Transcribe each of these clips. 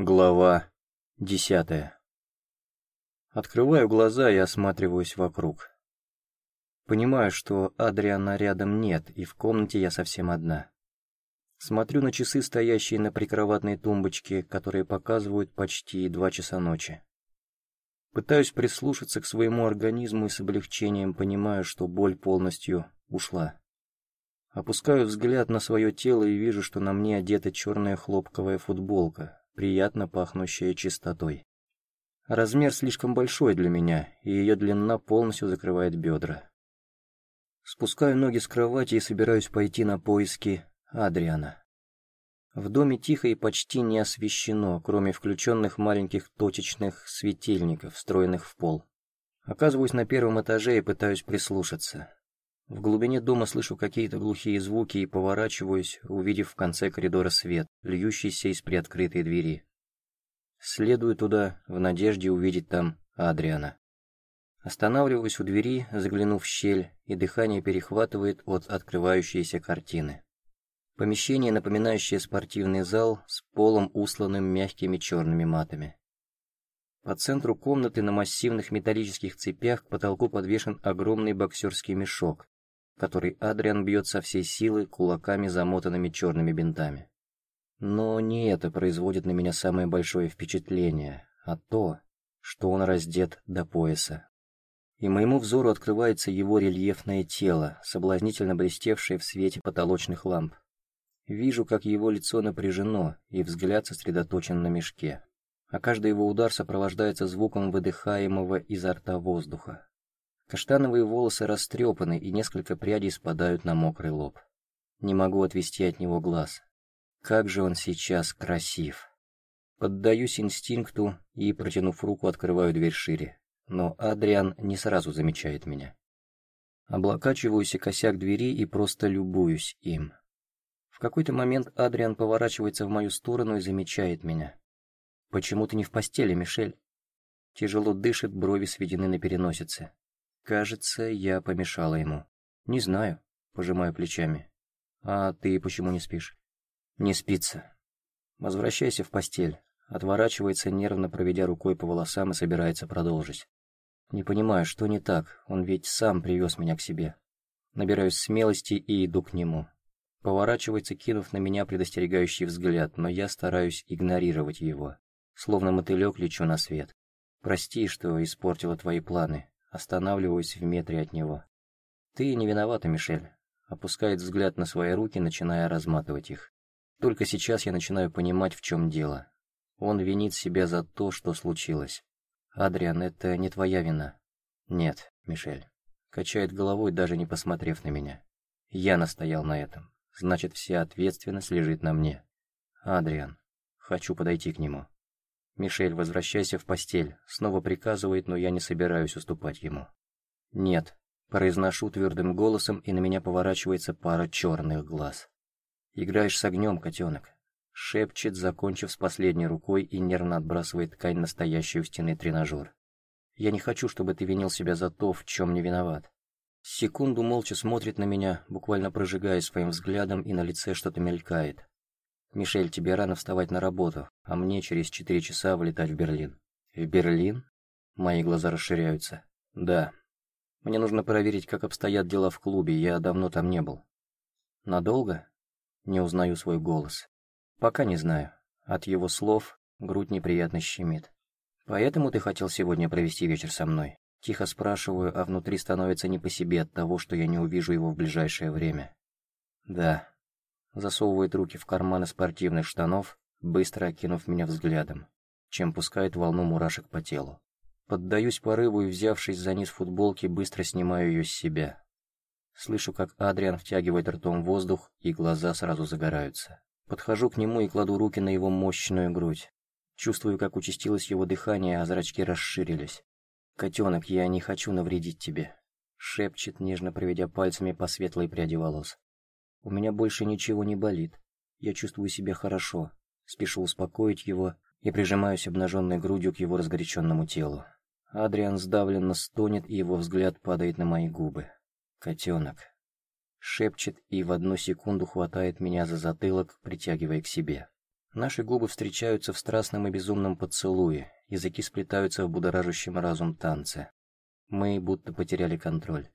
Глава десятая. Открываю глаза и осматриваюсь вокруг. Понимаю, что Адриана рядом нет, и в комнате я совсем одна. Смотрю на часы, стоящие на прикроватной тумбочке, которые показывают почти два часа ночи. Пытаюсь прислушаться к своему организму и с облегчением понимаю, что боль полностью ушла. Опускаю взгляд на свое тело и вижу, что на мне одета черная хлопковая футболка, приятно пахнущая чистотой. Размер слишком большой для меня, и ее длина полностью закрывает бедра. Спускаю ноги с кровати и собираюсь пойти на поиски Адриана. В доме тихо и почти не освещено, кроме включенных маленьких точечных светильников, встроенных в пол. Оказываюсь на первом этаже и пытаюсь прислушаться. В глубине дома слышу какие-то глухие звуки и поворачиваюсь, увидев в конце коридора свет, льющийся из приоткрытой двери. Следую туда, в надежде увидеть там Адриана. Останавливаюсь у двери, заглянув в щель, и дыхание перехватывает от открывающейся картины. Помещение, напоминающее спортивный зал, с полом усланным мягкими черными матами. По центру комнаты на массивных металлических цепях к потолку подвешен огромный боксерский мешок, который Адриан бьет со всей силы кулаками, замотанными черными бинтами. Но не это производит на меня самое большое впечатление, а то, что он раздет до пояса. И моему взору открывается его рельефное тело, соблазнительно блестевшее в свете потолочных ламп. Вижу, как его лицо напряжено, и взгляд сосредоточен на мешке. А каждый его удар сопровождается звуком выдыхаемого изо рта воздуха. Каштановые волосы растрепаны, и несколько прядей спадают на мокрый лоб. Не могу отвести от него глаз. Как же он сейчас красив. Поддаюсь инстинкту и, протянув руку, открываю дверь шире. Но Адриан не сразу замечает меня. Облокачиваюсь и косяк двери и просто любуюсь им. В какой-то момент Адриан поворачивается в мою сторону и замечает меня. «Почему ты не в постели, Мишель?» Тяжело дышит, брови сведены на переносице. Кажется, я помешала ему. Не знаю, пожимаю плечами. А ты почему не спишь? Не спится. Возвращайся в постель. Отворачивается, нервно проведя рукой по волосам и собирается продолжить. Не понимаю, что не так, он ведь сам привез меня к себе. Набираюсь смелости и иду к нему. Поворачивается, кинув на меня предостерегающий взгляд, но я стараюсь игнорировать его. Словно мотылек лечу на свет. Прости, что испортила твои планы. Останавливаюсь в метре от него. «Ты не виновата, Мишель», опускает взгляд на свои руки, начиная разматывать их. Только сейчас я начинаю понимать, в чем дело. Он винит себя за то, что случилось. «Адриан, это не твоя вина». «Нет, Мишель». Качает головой, даже не посмотрев на меня. «Я настоял на этом. Значит, вся ответственность лежит на мне». «Адриан». Хочу подойти к нему. «Мишель, возвращайся в постель», снова приказывает, но я не собираюсь уступать ему. «Нет», произношу твердым голосом, и на меня поворачивается пара черных глаз. «Играешь с огнем, котенок», шепчет, закончив с последней рукой и нервно отбрасывает ткань настоящей у стены тренажер. «Я не хочу, чтобы ты винил себя за то, в чем не виноват». Секунду молча смотрит на меня, буквально прожигая своим взглядом, и на лице что-то мелькает. «Мишель, тебе рано вставать на работу, а мне через четыре часа вылетать в Берлин». «В Берлин?» Мои глаза расширяются. «Да. Мне нужно проверить, как обстоят дела в клубе, я давно там не был». «Надолго?» Не узнаю свой голос. «Пока не знаю. От его слов грудь неприятно щемит. Поэтому ты хотел сегодня провести вечер со мной?» Тихо спрашиваю, а внутри становится не по себе от того, что я не увижу его в ближайшее время. «Да», засовывает руки в карманы спортивных штанов, быстро окинув меня взглядом, чем пускает волну мурашек по телу. Поддаюсь порыву и, взявшись за низ футболки, быстро снимаю ее с себя. Слышу, как Адриан втягивает ртом воздух, и глаза сразу загораются. Подхожу к нему и кладу руки на его мощную грудь. Чувствую, как участилось его дыхание, а зрачки расширились. «Котенок, я не хочу навредить тебе», — шепчет, нежно проведя пальцами по светлой пряди волос. У меня больше ничего не болит. Я чувствую себя хорошо. Спешу успокоить его и прижимаюсь обнаженной грудью к его разгоряченному телу. Адриан сдавленно стонет, и его взгляд падает на мои губы. «Котенок». Шепчет и в одну секунду хватает меня за затылок, притягивая к себе. Наши губы встречаются в страстном и безумном поцелуе, языки сплетаются в будоражащем разум танце. Мы будто потеряли контроль.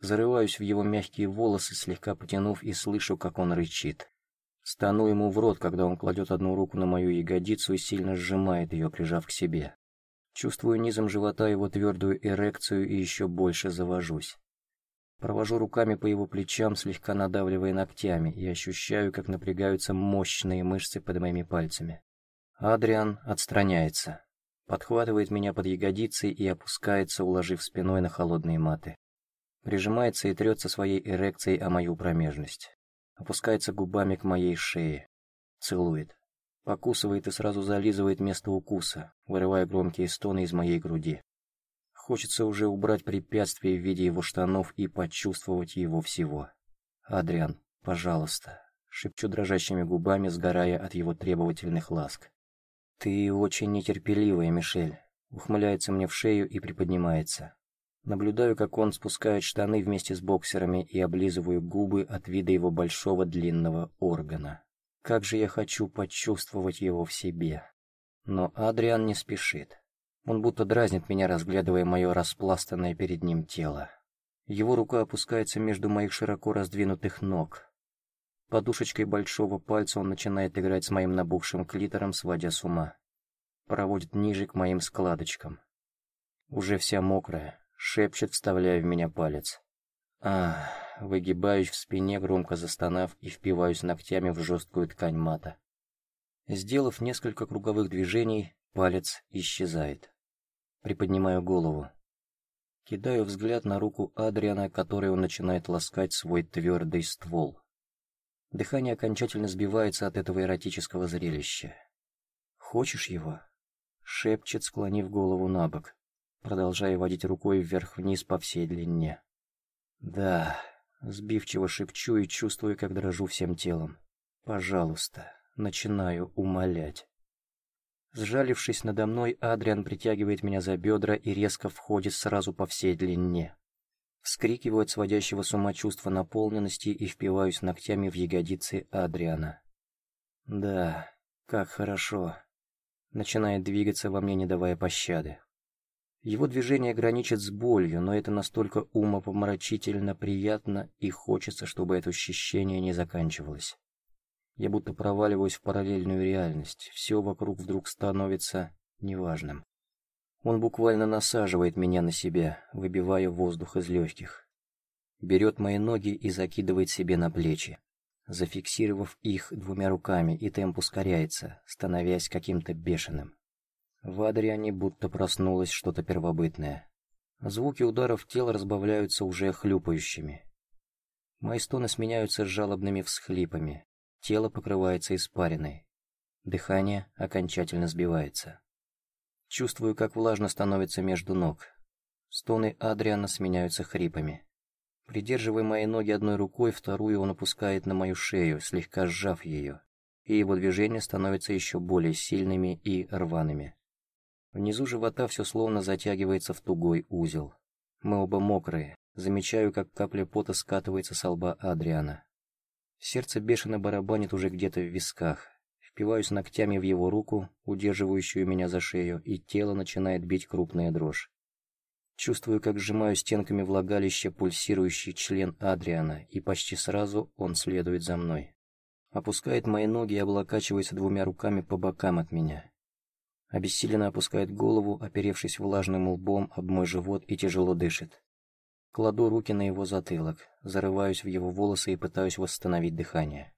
Зарываюсь в его мягкие волосы, слегка потянув, и слышу, как он рычит. Стану ему в рот, когда он кладет одну руку на мою ягодицу и сильно сжимает ее, прижав к себе. Чувствую низом живота его твердую эрекцию и еще больше завожусь. Провожу руками по его плечам, слегка надавливая ногтями, и ощущаю, как напрягаются мощные мышцы под моими пальцами. Адриан отстраняется, подхватывает меня под ягодицы и опускается, уложив спиной на холодные маты. Прижимается и трется своей эрекцией о мою промежность. Опускается губами к моей шее. Целует. Покусывает и сразу зализывает место укуса, вырывая громкие стоны из моей груди. Хочется уже убрать препятствие в виде его штанов и почувствовать его всего. «Адриан, пожалуйста», — шепчу дрожащими губами, сгорая от его требовательных ласк. «Ты очень нетерпеливая, Мишель», — ухмыляется мне в шею и приподнимается. Наблюдаю, как он спускает штаны вместе с боксерами и облизываю губы от вида его большого длинного органа. Как же я хочу почувствовать его в себе. Но Адриан не спешит. Он будто дразнит меня, разглядывая мое распластанное перед ним тело. Его рука опускается между моих широко раздвинутых ног. Подушечкой большого пальца он начинает играть с моим набухшим клитором, сводя с ума. Проводит ниже к моим складочкам. Уже вся мокрая, шепчет, вставляя в меня палец. А, выгибаюсь в спине, громко застонав, и впиваюсь ногтями в жесткую ткань мата. Сделав несколько круговых движений, Палец исчезает. Приподнимаю голову. Кидаю взгляд на руку Адриана, которой он начинает ласкать свой твердый ствол. Дыхание окончательно сбивается от этого эротического зрелища. «Хочешь его?» — шепчет, склонив голову на бок, продолжая водить рукой вверх-вниз по всей длине. «Да», — сбивчиво шепчу и чувствую, как дрожу всем телом. «Пожалуйста», — начинаю умолять. Сжалившись надо мной, Адриан притягивает меня за бедра и резко входит сразу по всей длине. Вскрикиваю от сводящего с ума чувства наполненности и впиваюсь ногтями в ягодицы Адриана. Да, как хорошо. Начинает двигаться во мне, не давая пощады. Его движение граничит с болью, но это настолько умопомрачительно приятно, и хочется, чтобы это ощущение не заканчивалось. Я будто проваливаюсь в параллельную реальность. Все вокруг вдруг становится неважным. Он буквально насаживает меня на себя, выбивая воздух из легких. Берет мои ноги и закидывает себе на плечи. Зафиксировав их двумя руками, и темп ускоряется, становясь каким-то бешеным. В Адриане будто проснулось что-то первобытное. Звуки ударов тела разбавляются уже хлюпающими. Мои стоны сменяются жалобными всхлипами, Тело покрывается испариной. Дыхание окончательно сбивается. Чувствую, как влажно становится между ног. Стоны Адриана сменяются хрипами. Придерживая мои ноги одной рукой, вторую он опускает на мою шею, слегка сжав ее, и его движения становятся еще более сильными и рваными. Внизу живота все словно затягивается в тугой узел. Мы оба мокрые. Замечаю, как капля пота скатывается с лба Адриана. Сердце бешено барабанит уже где-то в висках. Впиваюсь ногтями в его руку, удерживающую меня за шею, и тело начинает бить крупная дрожь. Чувствую, как сжимаю стенками влагалища пульсирующий член Адриана, и почти сразу он следует за мной. Опускает мои ноги и облокачивается двумя руками по бокам от меня. Обессиленно опускает голову, оперевшись влажным лбом об мой живот и тяжело дышит. Кладу руки на его затылок, зарываюсь в его волосы и пытаюсь восстановить дыхание.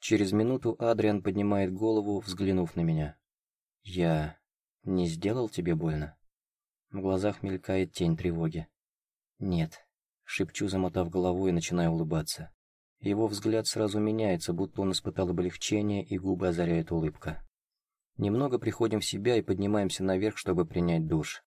Через минуту Адриан поднимает голову, взглянув на меня. «Я не сделал тебе больно?» В глазах мелькает тень тревоги. «Нет», — шепчу, замотав голову и начинаю улыбаться. Его взгляд сразу меняется, будто он испытал облегчение, и губы озаряет улыбка. Немного приходим в себя и поднимаемся наверх, чтобы принять душ.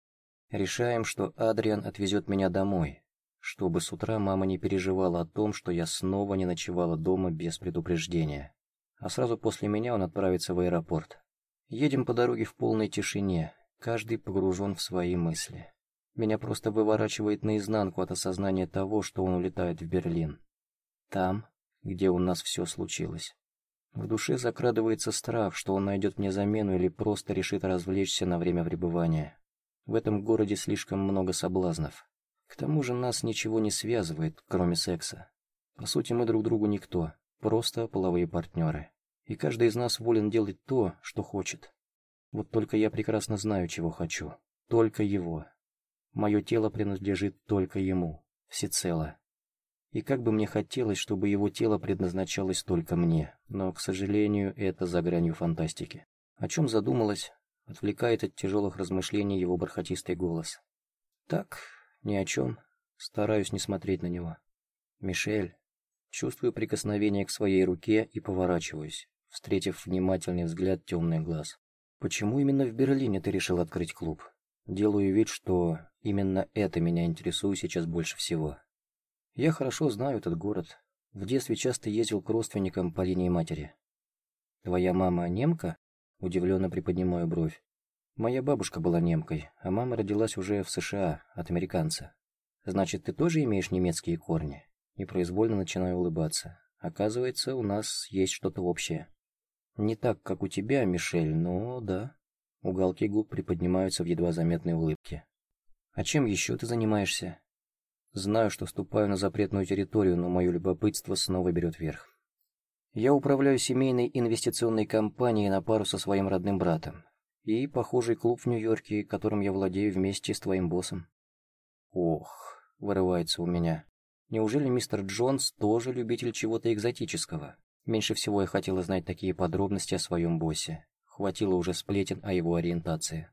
Решаем, что Адриан отвезет меня домой, чтобы с утра мама не переживала о том, что я снова не ночевала дома без предупреждения. А сразу после меня он отправится в аэропорт. Едем по дороге в полной тишине, каждый погружен в свои мысли. Меня просто выворачивает наизнанку от осознания того, что он улетает в Берлин. Там, где у нас все случилось. В душе закрадывается страх, что он найдет мне замену или просто решит развлечься на время пребывания. В этом городе слишком много соблазнов. К тому же нас ничего не связывает, кроме секса. По сути, мы друг другу никто, просто половые партнеры. И каждый из нас волен делать то, что хочет. Вот только я прекрасно знаю, чего хочу. Только его. Мое тело принадлежит только ему, всецело. И как бы мне хотелось, чтобы его тело предназначалось только мне, но, к сожалению, это за гранью фантастики. О чем задумалась, Отвлекает от тяжелых размышлений его бархатистый голос. Так, ни о чем. Стараюсь не смотреть на него. Мишель. Чувствую прикосновение к своей руке и поворачиваюсь, встретив внимательный взгляд темных глаз. Почему именно в Берлине ты решил открыть клуб? Делаю вид, что именно это меня интересует сейчас больше всего. Я хорошо знаю этот город. В детстве часто ездил к родственникам по линии матери. Твоя мама немка? Удивленно приподнимаю бровь. Моя бабушка была немкой, а мама родилась уже в США, от американца. Значит, ты тоже имеешь немецкие корни? Непроизвольно начинаю улыбаться. Оказывается, у нас есть что-то общее. Не так, как у тебя, Мишель, но да. Уголки губ приподнимаются в едва заметной улыбке. А чем еще ты занимаешься? Знаю, что ступаю на запретную территорию, но мое любопытство снова берет верх. Я управляю семейной инвестиционной компанией на пару со своим родным братом. И похожий клуб в Нью-Йорке, которым я владею вместе с твоим боссом. Ох, вырывается у меня. Неужели мистер Джонс тоже любитель чего-то экзотического? Меньше всего я хотела знать такие подробности о своем боссе. Хватило уже сплетен о его ориентации.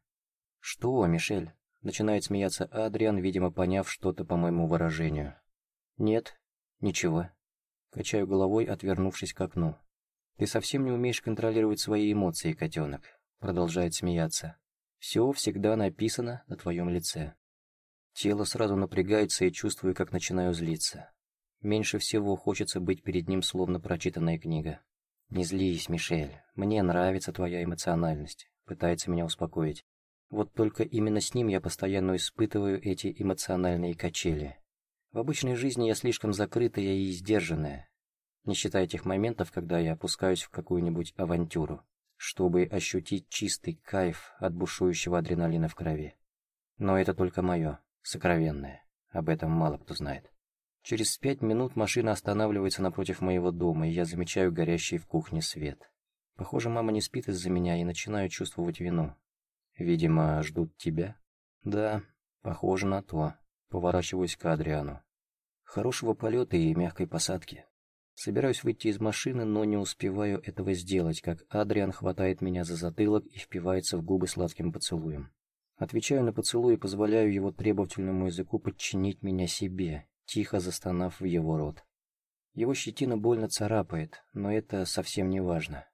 «Что, Мишель?» Начинает смеяться Адриан, видимо, поняв что-то по моему выражению. «Нет, ничего». Качаю головой, отвернувшись к окну. «Ты совсем не умеешь контролировать свои эмоции, котенок», продолжает смеяться. «Все всегда написано на твоем лице». Тело сразу напрягается и чувствую, как начинаю злиться. Меньше всего хочется быть перед ним словно прочитанная книга. «Не злись, Мишель, мне нравится твоя эмоциональность», пытается меня успокоить. Вот только именно с ним я постоянно испытываю эти эмоциональные качели. В обычной жизни я слишком закрытая и сдержанная, не считая тех моментов, когда я опускаюсь в какую-нибудь авантюру, чтобы ощутить чистый кайф от бушующего адреналина в крови. Но это только мое, сокровенное, об этом мало кто знает. Через пять минут машина останавливается напротив моего дома, и я замечаю горящий в кухне свет. Похоже, мама не спит из-за меня, и начинаю чувствовать вину. Видимо, ждут тебя? Да, похоже на то. Поворачиваюсь к Адриану. Хорошего полета и мягкой посадки. Собираюсь выйти из машины, но не успеваю этого сделать, как Адриан хватает меня за затылок и впивается в губы сладким поцелуем. Отвечаю на поцелуй и позволяю его требовательному языку подчинить меня себе, тихо застонав в его рот. Его щетина больно царапает, но это совсем не важно.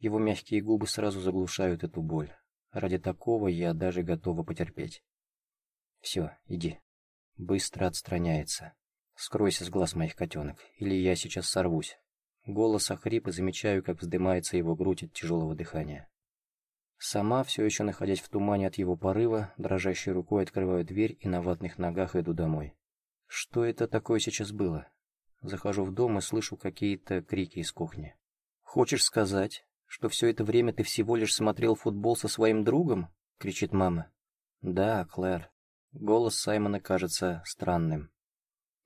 Его мягкие губы сразу заглушают эту боль. Ради такого я даже готова потерпеть. Все, иди. Быстро отстраняется. Скройся с глаз моих котенок, или я сейчас сорвусь. Голос охрип и замечаю, как вздымается его грудь от тяжелого дыхания. Сама, все еще находясь в тумане от его порыва, дрожащей рукой открываю дверь и на ватных ногах иду домой. Что это такое сейчас было? Захожу в дом и слышу какие-то крики из кухни. «Хочешь сказать, что все это время ты всего лишь смотрел футбол со своим другом?» — кричит мама. «Да, Клэр». Голос Саймона кажется странным.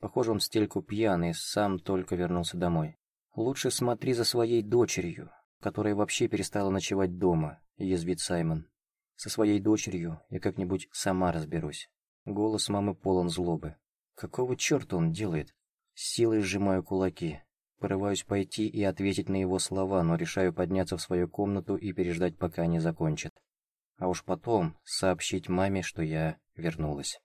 Похоже, он стельку пьяный, сам только вернулся домой. «Лучше смотри за своей дочерью, которая вообще перестала ночевать дома», — язвит Саймон. «Со своей дочерью я как-нибудь сама разберусь». Голос мамы полон злобы. «Какого черта он делает?» С силой сжимаю кулаки. Порываюсь пойти и ответить на его слова, но решаю подняться в свою комнату и переждать, пока они закончат. А уж потом сообщить маме, что я вернулась.